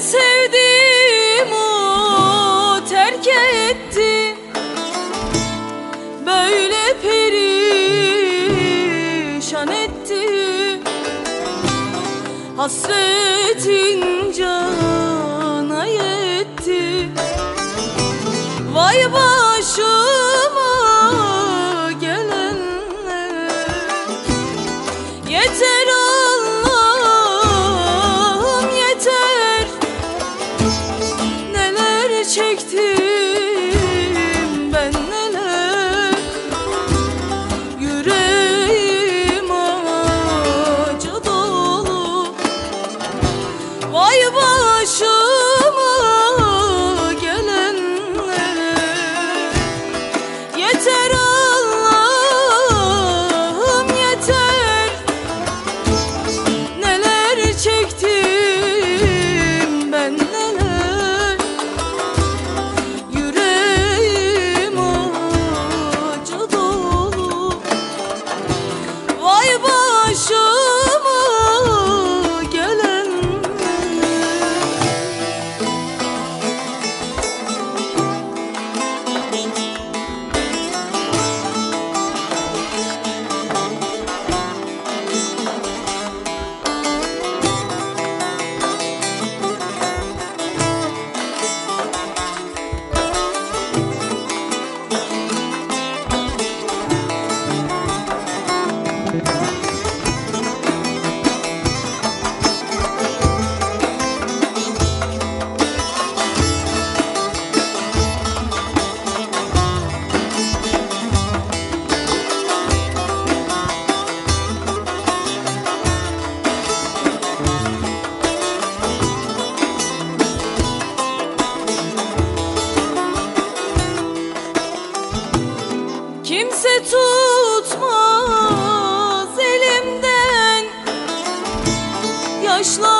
sevdiğim o terk etti. Böyle perişan etti. Hasretin cana yetti. Vay vay Vay başıma tutmaz elimden. Yaşlar